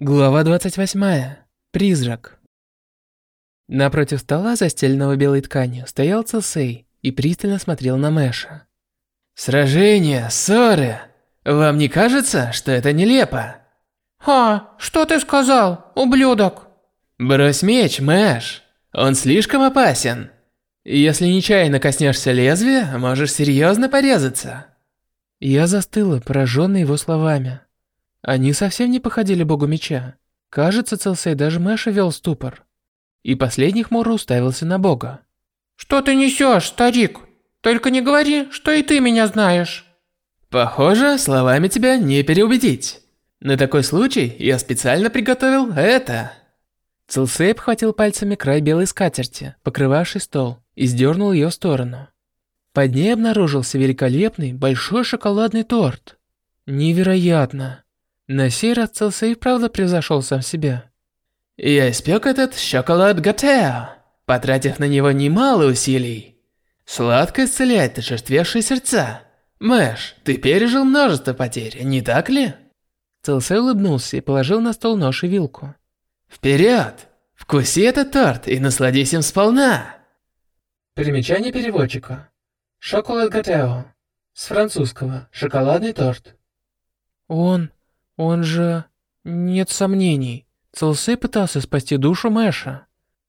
Глава 28. Призрак. Напротив стола, застеленного белой тканью, стоял Цесей и пристально смотрел на Мэша. «Сражение, ссоры. Вам не кажется, что это нелепо?» «А, что ты сказал, ублюдок?» «Брось меч, Мэш. Он слишком опасен. Если нечаянно коснешься лезвия, можешь серьезно порезаться». Я застыла, пораженный его словами. Они совсем не походили богу меча. Кажется, Целсей даже Мэша вел ступор. И последний хмуро уставился на бога. «Что ты несешь, старик? Только не говори, что и ты меня знаешь». «Похоже, словами тебя не переубедить. На такой случай я специально приготовил это». Целсей обхватил пальцами край белой скатерти, покрывавшей стол, и сдернул ее в сторону. Под ней обнаружился великолепный большой шоколадный торт. Невероятно. На сей раз Целсей правда превзошел сам себя. Я испек этот шоколад Готео, потратив на него немало усилий. Сладко исцеляет ошерствевшие сердца. Мэш, ты пережил множество потерь, не так ли? Целсей улыбнулся и положил на стол нож и вилку. Вперед! Вкуси этот торт и насладись им сполна! Примечание переводчика. Шоколад Готео. С французского. Шоколадный торт. Он... Он же... Нет сомнений. Целсей пытался спасти душу Мэша.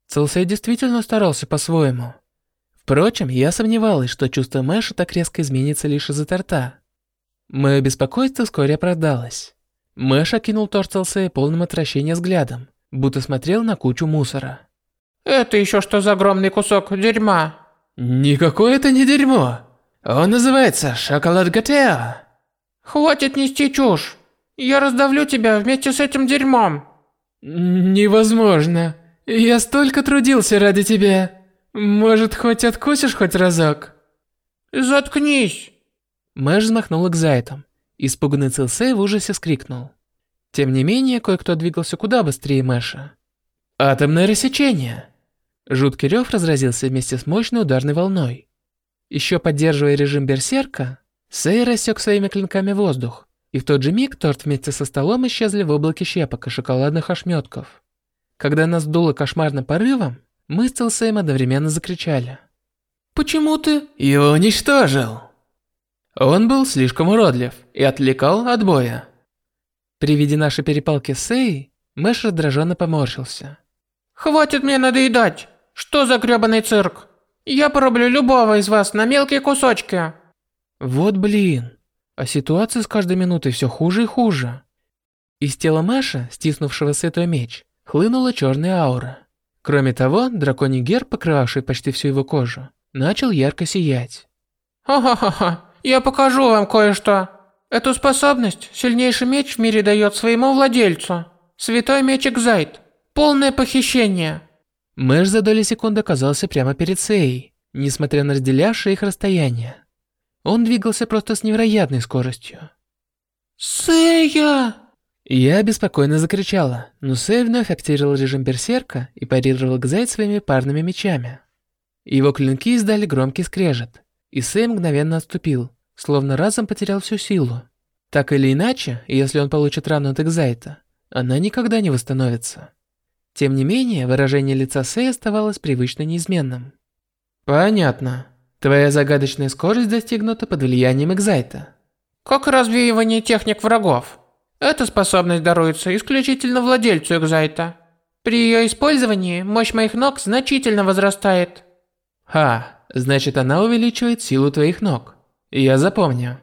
Целсей действительно старался по-своему. Впрочем, я сомневалась, что чувство Мэша так резко изменится лишь из-за торта. Мое беспокойство вскоре оправдалось. Мэш окинул торт Целсея полным отвращения взглядом, будто смотрел на кучу мусора. «Это еще что за огромный кусок дерьма?» «Никакое это не дерьмо. Он называется шоколад Готео». «Хватит нести чушь. Я раздавлю тебя вместе с этим дерьмом. Невозможно. Я столько трудился ради тебя. Может, хоть откусишь хоть разок? Заткнись. Мэш взмахнул экзайтом. Испуганный Цилсей в ужасе скрикнул. Тем не менее, кое-кто двигался куда быстрее Мэша. Атомное рассечение. Жуткий рев разразился вместе с мощной ударной волной. Еще поддерживая режим берсерка, Сэй рассек своими клинками воздух, и в тот же миг торт вместе со столом исчезли в облаке щепок и шоколадных ошметков. Когда нас дуло кошмарным порывом, мы с Целсеем одновременно закричали. «Почему ты его уничтожил?» Он был слишком уродлив и отвлекал от боя. При виде нашей перепалки с Сей, Мэш раздраженно поморщился. «Хватит мне надоедать! Что за грёбаный цирк? Я порублю любого из вас на мелкие кусочки!» Вот блин. А ситуация с каждой минутой все хуже и хуже. Из тела Маша, стиснувшего святой меч, хлынула черная аура. Кроме того, драконий герб, покрывавший почти всю его кожу, начал ярко сиять. «Ха-ха-ха, я покажу вам кое-что. Эту способность сильнейший меч в мире дает своему владельцу. Святой меч Экзайт. Полное похищение». Мэш за доли секунды оказался прямо перед Сеей, несмотря на разделявшее их расстояние. Он двигался просто с невероятной скоростью. «Сэя!» Я беспокойно закричала, но Сэй вновь активировал режим берсерка и парировал Гзайт своими парными мечами. Его клинки издали громкий скрежет, и Сэй мгновенно отступил, словно разом потерял всю силу. Так или иначе, если он получит рану от Экзайта, она никогда не восстановится. Тем не менее, выражение лица Сэй оставалось привычно неизменным. «Понятно», Твоя загадочная скорость достигнута под влиянием Экзайта. Как развеивание техник врагов. Эта способность даруется исключительно владельцу Экзайта. При ее использовании мощь моих ног значительно возрастает. Ха, значит она увеличивает силу твоих ног. Я запомню.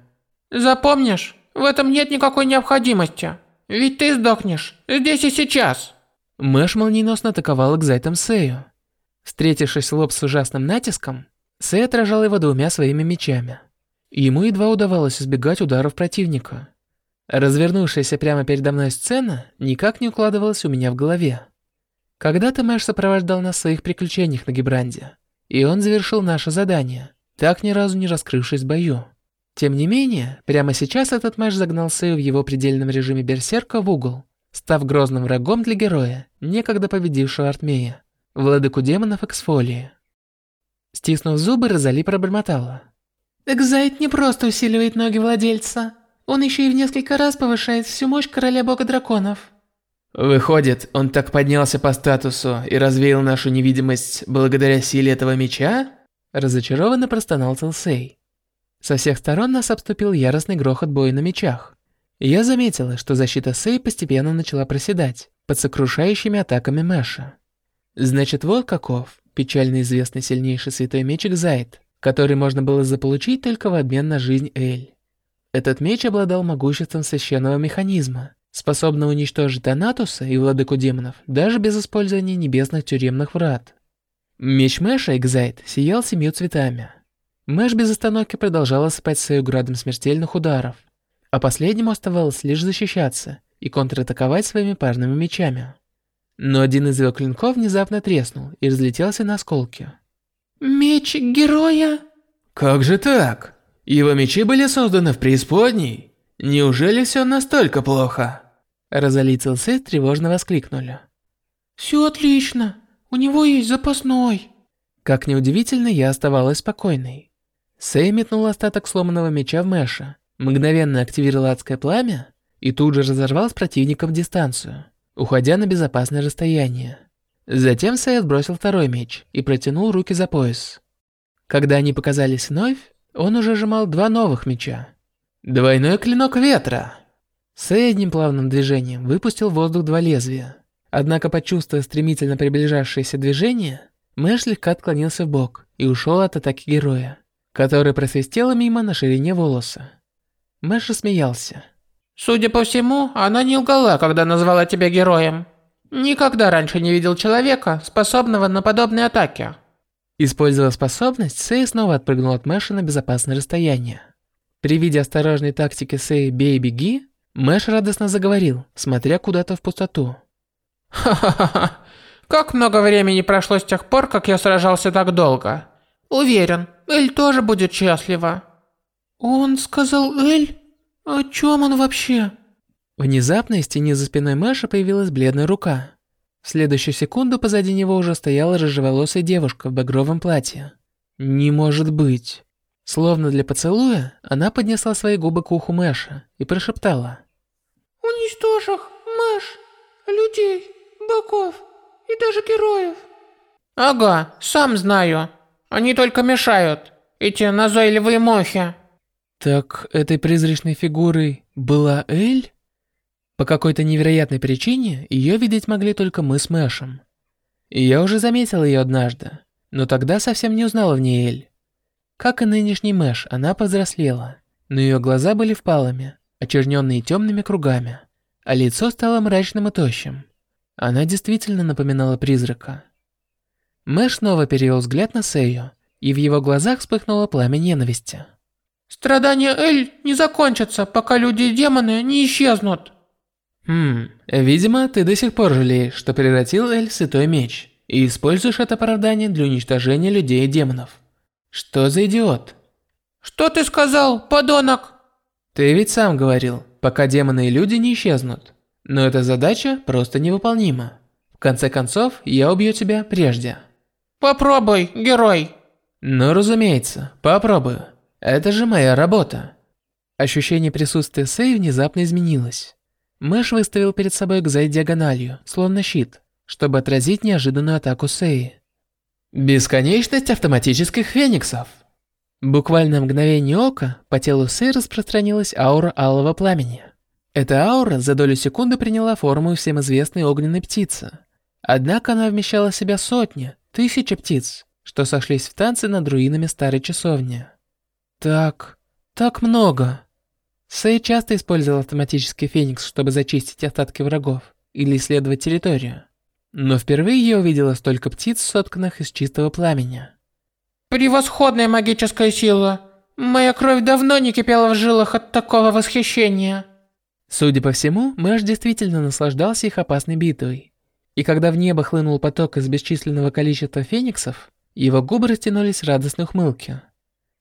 Запомнишь? В этом нет никакой необходимости. Ведь ты сдохнешь здесь и сейчас. Мэш молниеносно атаковал Экзайтом Сею. Встретившись лоб с ужасным натиском, Сэй отражал его двумя своими мечами. Ему едва удавалось избегать ударов противника. Развернувшаяся прямо передо мной сцена никак не укладывалась у меня в голове. Когда-то Мэш сопровождал нас в своих приключениях на Гибранде, и он завершил наше задание, так ни разу не раскрывшись в бою. Тем не менее, прямо сейчас этот Мэш загнал Сэю в его предельном режиме берсерка в угол, став грозным врагом для героя, некогда победившего Артмея, владыку демонов Эксфолии. Стиснув зубы, Розали пробормотала. Экзайт не просто усиливает ноги владельца. Он еще и в несколько раз повышает всю мощь короля бога драконов. Выходит, он так поднялся по статусу и развеял нашу невидимость благодаря силе этого меча? Разочарованно простонал Целсей. Со всех сторон нас обступил яростный грохот боя на мечах. Я заметила, что защита Сэй постепенно начала проседать под сокрушающими атаками Мэша. Значит, вот каков печально известный сильнейший святой меч Экзайт, который можно было заполучить только в обмен на жизнь Эль. Этот меч обладал могуществом священного механизма, способного уничтожить Анатуса и владыку демонов даже без использования небесных тюремных врат. Меч Мэша Экзайт сиял семью цветами. Мэш без остановки продолжал осыпать свою градом смертельных ударов, а последнему оставалось лишь защищаться и контратаковать своими парными мечами. Но один из его клинков внезапно треснул и разлетелся на осколки. «Меч героя?» «Как же так? Его мечи были созданы в преисподней? Неужели все настолько плохо?» Розали и тревожно воскликнули. «Все отлично. У него есть запасной». Как неудивительно, я оставалась спокойной. Сэй метнул остаток сломанного меча в Мэша, мгновенно активировал адское пламя и тут же разорвал с противником дистанцию, уходя на безопасное расстояние. Затем Сэй отбросил второй меч и протянул руки за пояс. Когда они показались вновь, он уже сжимал два новых меча. Двойной клинок ветра. Сэй одним плавным движением выпустил воздух два лезвия. Однако, почувствовав стремительно приближавшееся движение, Мэш слегка отклонился в бок и ушел от атаки героя, который просвистела мимо на ширине волоса. Мэш рассмеялся. «Судя по всему, она не лгала, когда назвала тебя героем. Никогда раньше не видел человека, способного на подобные атаки». Используя способность, Сэй снова отпрыгнул от Мэша на безопасное расстояние. При виде осторожной тактики Сэй «бей, беги», Мэш радостно заговорил, смотря куда-то в пустоту. «Ха-ха-ха, как много времени прошло с тех пор, как я сражался так долго. Уверен, Эль тоже будет счастлива». «Он сказал Эль? О чем он вообще?» Внезапно из тени за спиной Мэша появилась бледная рука. В следующую секунду позади него уже стояла рыжеволосая девушка в багровом платье. Не может быть. Словно для поцелуя, она поднесла свои губы к уху Мэша и прошептала. «Уничтожь их, Мэш, людей, богов и даже героев». «Ага, сам знаю. Они только мешают, эти назойливые мохи». Так этой призрачной фигурой была Эль? По какой-то невероятной причине ее видеть могли только мы с Мэшем. Я уже заметил ее однажды, но тогда совсем не узнала в ней Эль. Как и нынешний Мэш, она повзрослела, но ее глаза были впалыми, очерненные темными кругами, а лицо стало мрачным и тощим. Она действительно напоминала призрака. Мэш снова перевел взгляд на Сэю, и в его глазах вспыхнуло пламя ненависти. «Страдания Эль не закончатся, пока люди и демоны не исчезнут». Хм, видимо, ты до сих пор жалеешь, что превратил Эль в святой меч, и используешь это оправдание для уничтожения людей и демонов. Что за идиот? Что ты сказал, подонок? Ты ведь сам говорил, пока демоны и люди не исчезнут. Но эта задача просто невыполнима. В конце концов, я убью тебя прежде. Попробуй, герой. Ну, разумеется, попробую. Это же моя работа. Ощущение присутствия Сэй внезапно изменилось. Мэш выставил перед собой Гзай диагональю, словно щит, чтобы отразить неожиданную атаку Сэй. Бесконечность автоматических фениксов. Буквально мгновение ока по телу Сэй распространилась аура алого пламени. Эта аура за долю секунды приняла форму всем известной огненной птицы. Однако она вмещала в себя сотни, тысячи птиц, что сошлись в танце над руинами старой часовни. Так, так много. Сэй часто использовал автоматический феникс, чтобы зачистить остатки врагов или исследовать территорию. Но впервые я увидела столько птиц, сотканных из чистого пламени. Превосходная магическая сила. Моя кровь давно не кипела в жилах от такого восхищения. Судя по всему, Мэш действительно наслаждался их опасной битвой. И когда в небо хлынул поток из бесчисленного количества фениксов, его губы растянулись в радостной ухмылке.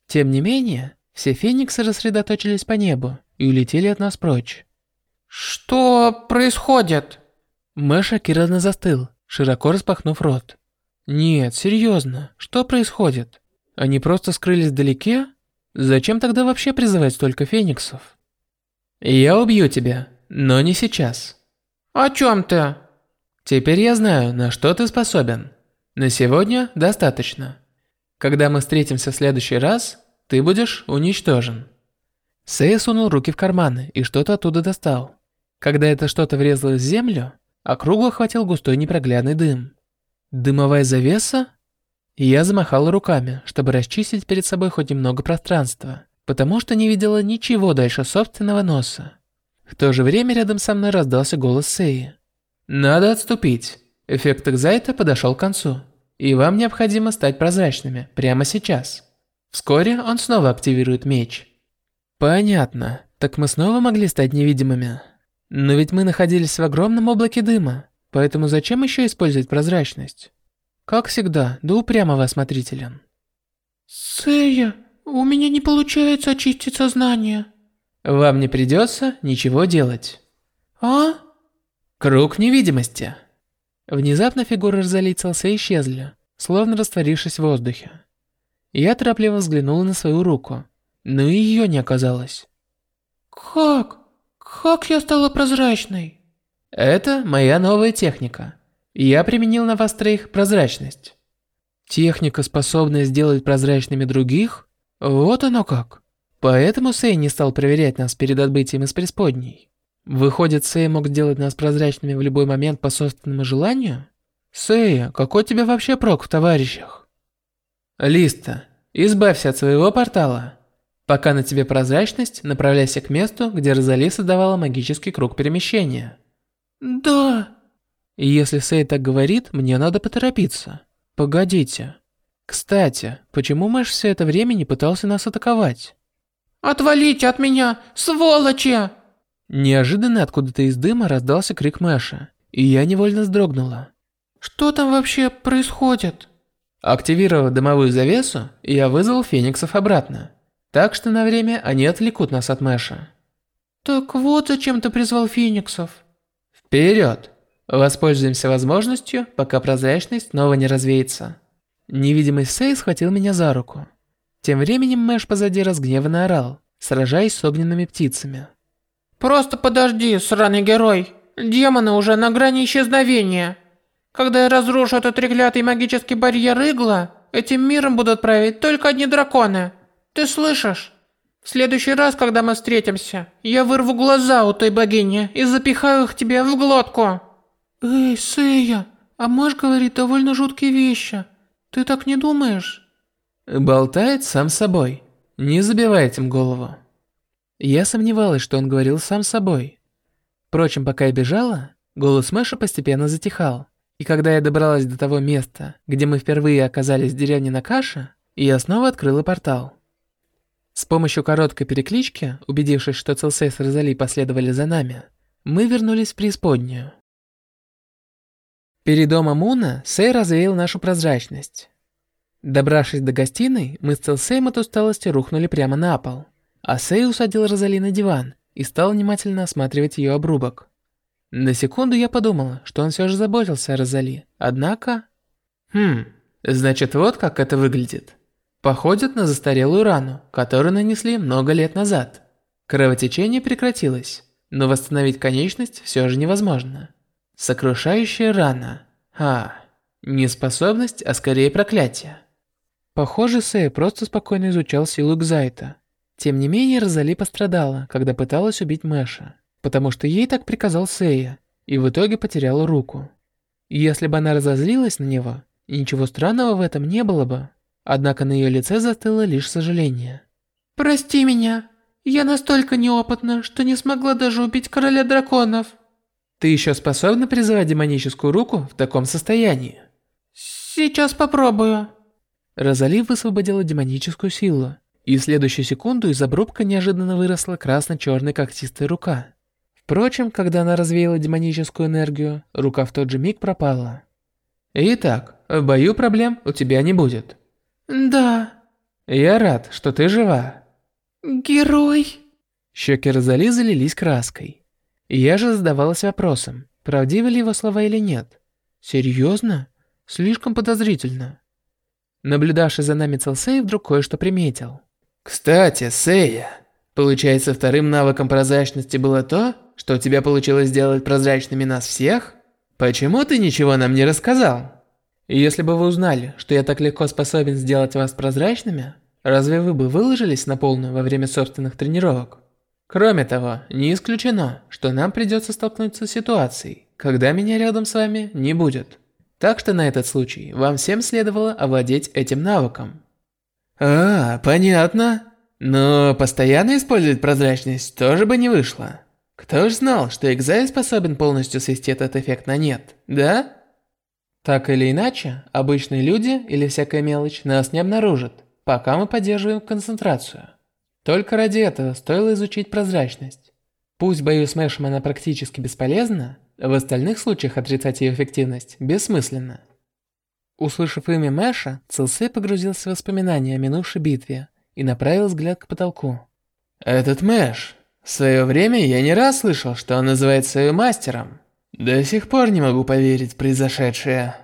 Тем не менее, все фениксы рассредоточились по небу и улетели от нас прочь. «Что происходит?» Мэш шокированно застыл, широко распахнув рот. «Нет, серьезно, что происходит? Они просто скрылись вдалеке? Зачем тогда вообще призывать столько фениксов?» «Я убью тебя, но не сейчас». О чем ты? Теперь я знаю, на что ты способен. На сегодня достаточно. Когда мы встретимся в следующий раз, ты будешь уничтожен. Сэй сунул руки в карманы и что-то оттуда достал. Когда это что-то врезалось в землю, округу охватил густой непроглядный дым. Дымовая завеса? Я замахал руками, чтобы расчистить перед собой хоть немного пространства, потому что не видела ничего дальше собственного носа. В то же время рядом со мной раздался голос Сеи. «Надо отступить. Эффект Экзайта подошел к концу, и вам необходимо стать прозрачными прямо сейчас. Вскоре он снова активирует меч». «Понятно. Так мы снова могли стать невидимыми. Но ведь мы находились в огромном облаке дыма, поэтому зачем еще использовать прозрачность?» Как всегда, да упрямого осмотрителен. Сэя, у меня не получается очистить сознание. Вам не придется ничего делать. А? Круг невидимости. Внезапно фигуры Розалицелса исчезли, словно растворившись в воздухе. Я торопливо взглянула на свою руку, но и ее не оказалось. Как? Как я стала прозрачной? Это моя новая техника. Я применил на вас троих прозрачность. Техника, способная сделать прозрачными других? Вот оно как. Поэтому Сэй не стал проверять нас перед отбытием из преисподней. Выходит, Сэй мог сделать нас прозрачными в любой момент по собственному желанию? Сэй, какой тебе вообще прок в товарищах? Листа, избавься от своего портала. Пока на тебе прозрачность, направляйся к месту, где Розали создавала магический круг перемещения. Да. И если Сэй так говорит, мне надо поторопиться. Погодите. Кстати, почему Мэш все это время не пытался нас атаковать? Отвалите от меня, сволочи! Неожиданно откуда-то из дыма раздался крик Мэша, и я невольно вздрогнула. Что там вообще происходит? Активировав дымовую завесу, я вызвал фениксов обратно. Так что на время они отвлекут нас от Мэша. Так вот зачем ты призвал фениксов. Вперед! Воспользуемся возможностью, пока прозрачность снова не развеется. Невидимый Сей схватил меня за руку. Тем временем Мэш позади разгневанно орал, сражаясь с огненными птицами. «Просто подожди, сраный герой. Демоны уже на грани исчезновения. Когда я разрушу этот треклятый магический барьер Игла, этим миром будут править только одни драконы. Ты слышишь? В следующий раз, когда мы встретимся, я вырву глаза у той богини и запихаю их тебе в глотку». «Эй, Сэя, а Маш говорит довольно жуткие вещи. Ты так не думаешь?» Болтает сам собой. Не забивай этим голову. Я сомневалась, что он говорил сам собой. Впрочем, пока я бежала, голос Мэша постепенно затихал. И когда я добралась до того места, где мы впервые оказались в деревне Накаша, я снова открыла портал. С помощью короткой переклички, убедившись, что Целсей с Розали последовали за нами, мы вернулись в преисподнюю. Перед домом Муна Сэй развеял нашу прозрачность. Добравшись до гостиной, мы с Целсейм от усталости рухнули прямо на пол. А Сэй усадил Розали на диван и стал внимательно осматривать ее обрубок. На секунду я подумала, что он все же заботился о Розали, однако... Хм, значит вот как это выглядит. Походит на застарелую рану, которую нанесли много лет назад. Кровотечение прекратилось, но восстановить конечность все же невозможно. Сокрушающая рана. А, не способность, а скорее проклятие. Похоже, Сэй просто спокойно изучал силу Гзайта. Тем не менее, Розали пострадала, когда пыталась убить Мэша, потому что ей так приказал Сэя, и в итоге потеряла руку. Если бы она разозлилась на него, ничего странного в этом не было бы. Однако на ее лице застыло лишь сожаление. «Прости меня, я настолько неопытна, что не смогла даже убить короля драконов». Ты еще способна призывать демоническую руку в таком состоянии? Сейчас попробую. Розали высвободила демоническую силу, и в следующую секунду из обрубка неожиданно выросла красно-черная когтистая рука. Впрочем, когда она развеяла демоническую энергию, рука в тот же миг пропала. Итак, в бою проблем у тебя не будет. Да. Я рад, что ты жива. Герой. Щеки Розали залились краской. Я же задавалась вопросом, правдивы ли его слова или нет. Серьезно? Слишком подозрительно. Наблюдавший за нами Целсей вдруг кое-что приметил. Кстати, Сейя, получается вторым навыком прозрачности было то, что у тебя получилось сделать прозрачными нас всех? Почему ты ничего нам не рассказал? Если бы вы узнали, что я так легко способен сделать вас прозрачными, разве вы бы выложились на полную во время собственных тренировок? Кроме того, не исключено, что нам придется столкнуться с ситуацией, когда меня рядом с вами не будет. Так что на этот случай вам всем следовало овладеть этим навыком. А, понятно. Но постоянно использовать прозрачность тоже бы не вышло. Кто ж знал, что Экзай способен полностью свести этот эффект на нет, да? Так или иначе, обычные люди или всякая мелочь нас не обнаружат, пока мы поддерживаем концентрацию. Только ради этого стоило изучить прозрачность. Пусть в бою с Мэшем она практически бесполезна, в остальных случаях отрицать ее эффективность бессмысленно. Услышав имя Мэша, Целсей погрузился в воспоминания о минувшей битве и направил взгляд к потолку. «Этот Мэш. В свое время я не раз слышал, что он называет свою мастером. До сих пор не могу поверить в произошедшее.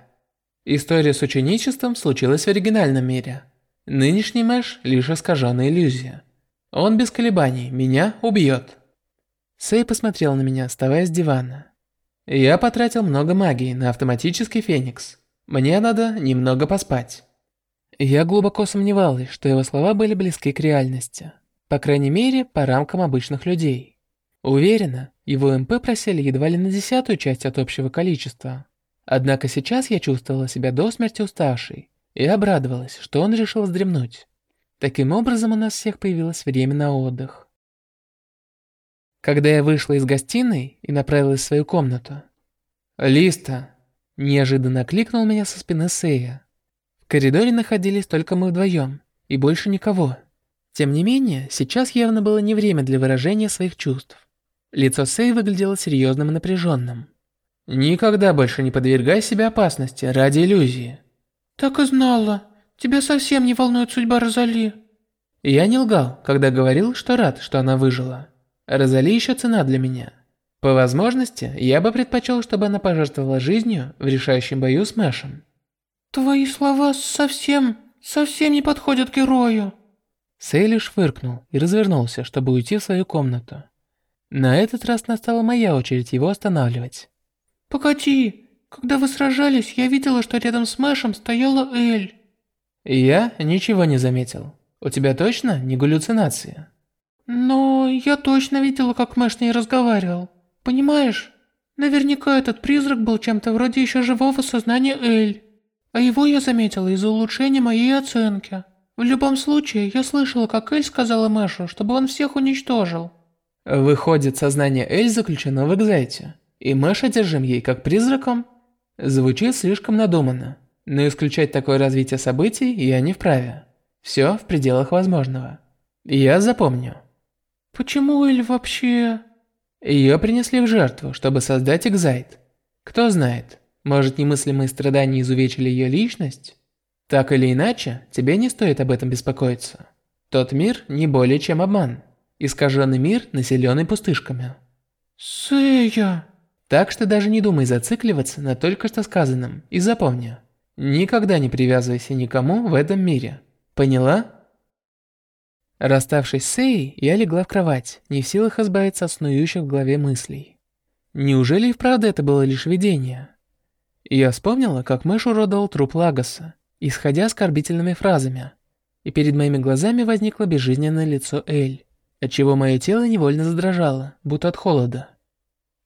История с ученичеством случилась в оригинальном мире. Нынешний Мэш – лишь искаженная иллюзия. Он без колебаний меня убьет. Сэй посмотрел на меня, вставая с дивана. Я потратил много магии на автоматический феникс. Мне надо немного поспать. Я глубоко сомневалась, что его слова были близки к реальности. По крайней мере, по рамкам обычных людей. Уверена, его МП просели едва ли на десятую часть от общего количества. Однако сейчас я чувствовала себя до смерти уставшей и обрадовалась, что он решил вздремнуть. Таким образом у нас всех появилось время на отдых. Когда я вышла из гостиной и направилась в свою комнату, «Листа!» Неожиданно кликнул меня со спины Сея. В коридоре находились только мы вдвоем, и больше никого. Тем не менее, сейчас явно было не время для выражения своих чувств. Лицо Сэй выглядело серьезным и напряженным. «Никогда больше не подвергай себя опасности ради иллюзии». «Так и знала. Тебя совсем не волнует судьба Розали». Я не лгал, когда говорил, что рад, что она выжила. Розали еще цена для меня. По возможности, я бы предпочел, чтобы она пожертвовала жизнью в решающем бою с Мэшем. «Твои слова совсем, совсем не подходят герою». Сэй лишь фыркнул и развернулся, чтобы уйти в свою комнату. На этот раз настала моя очередь его останавливать. «Погоди, когда вы сражались, я видела, что рядом с Мэшем стояла Эль». «Я ничего не заметил. У тебя точно не галлюцинация?» «Но я точно видела, как Мэш с ней разговаривал. Понимаешь? Наверняка этот призрак был чем-то вроде еще живого сознания Эль. А его я заметила из-за улучшения моей оценки. В любом случае, я слышала, как Эль сказала Мэшу, чтобы он всех уничтожил». Выходит, сознание Эль заключено в Экзайте, и Мэш одержим ей как призраком? Звучит слишком надуманно, но исключать такое развитие событий я не вправе. Все в пределах возможного. Я запомню. Почему Эль вообще... Ее принесли в жертву, чтобы создать Экзайт. Кто знает, может немыслимые страдания изувечили ее личность? Так или иначе, тебе не стоит об этом беспокоиться. Тот мир не более чем обман. Искаженный мир, населенный пустышками. Сэя. Так что даже не думай зацикливаться на только что сказанном и запомни. Никогда не привязывайся никому в этом мире. Поняла? Расставшись с Сеей, я легла в кровать, не в силах избавиться от снующих в голове мыслей. Неужели и вправду это было лишь видение? Я вспомнила, как Мэш уродовал труп Лагоса, исходя оскорбительными фразами. И перед моими глазами возникло безжизненное лицо Эль отчего мое тело невольно задрожало, будто от холода.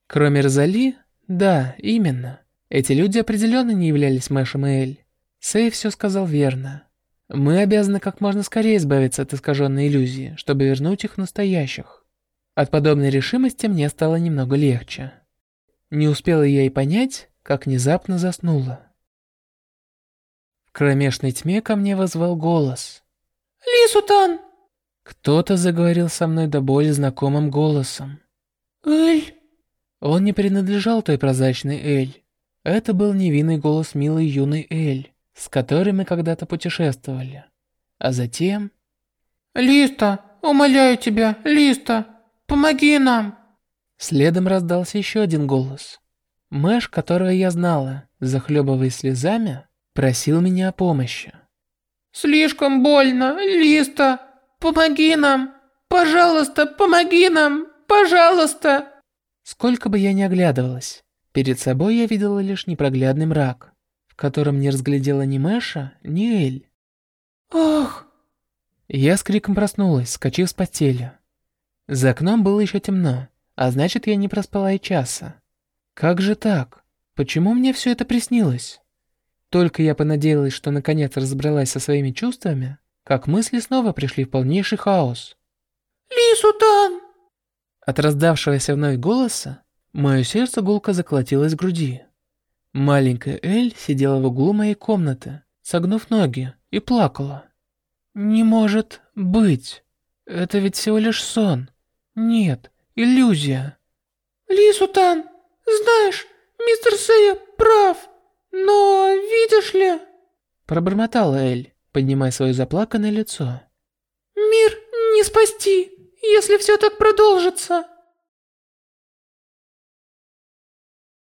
Кроме Розали, да, именно. Эти люди определенно не являлись Мэшем и Эль. Сэй все сказал верно. Мы обязаны как можно скорее избавиться от искаженной иллюзии, чтобы вернуть их настоящих. От подобной решимости мне стало немного легче. Не успела я и понять, как внезапно заснула. В кромешной тьме ко мне возвал голос. «Лисутан!» Кто-то заговорил со мной до боли знакомым голосом. «Эль!» Он не принадлежал той прозрачной Эль. Это был невинный голос милой юной Эль, с которой мы когда-то путешествовали. А затем... «Листа! Умоляю тебя, Листа! Помоги нам!» Следом раздался еще один голос. Мэш, которого я знала, захлебываясь слезами, просил меня о помощи. «Слишком больно, Листа! Помоги нам! Пожалуйста, помоги нам! Пожалуйста!» Сколько бы я ни оглядывалась, перед собой я видела лишь непроглядный мрак, котором не разглядела ни Мэша, ни Эль. Ох! Я с криком проснулась, скачив с постели. За окном было еще темно, а значит, я не проспала и часа. Как же так? Почему мне все это приснилось? Только я понадеялась, что наконец разобралась со своими чувствами, как мысли снова пришли в полнейший хаос. Лисутан! От раздавшегося вновь голоса, мое сердце гулко заколотилось в груди. Маленькая Эль сидела в углу моей комнаты, согнув ноги, и плакала. «Не может быть! Это ведь всего лишь сон. Нет, иллюзия». Лисутан, знаешь, мистер Сэя прав, но видишь ли...» Пробормотала Эль, поднимая свое заплаканное лицо. «Мир не спасти, если все так продолжится».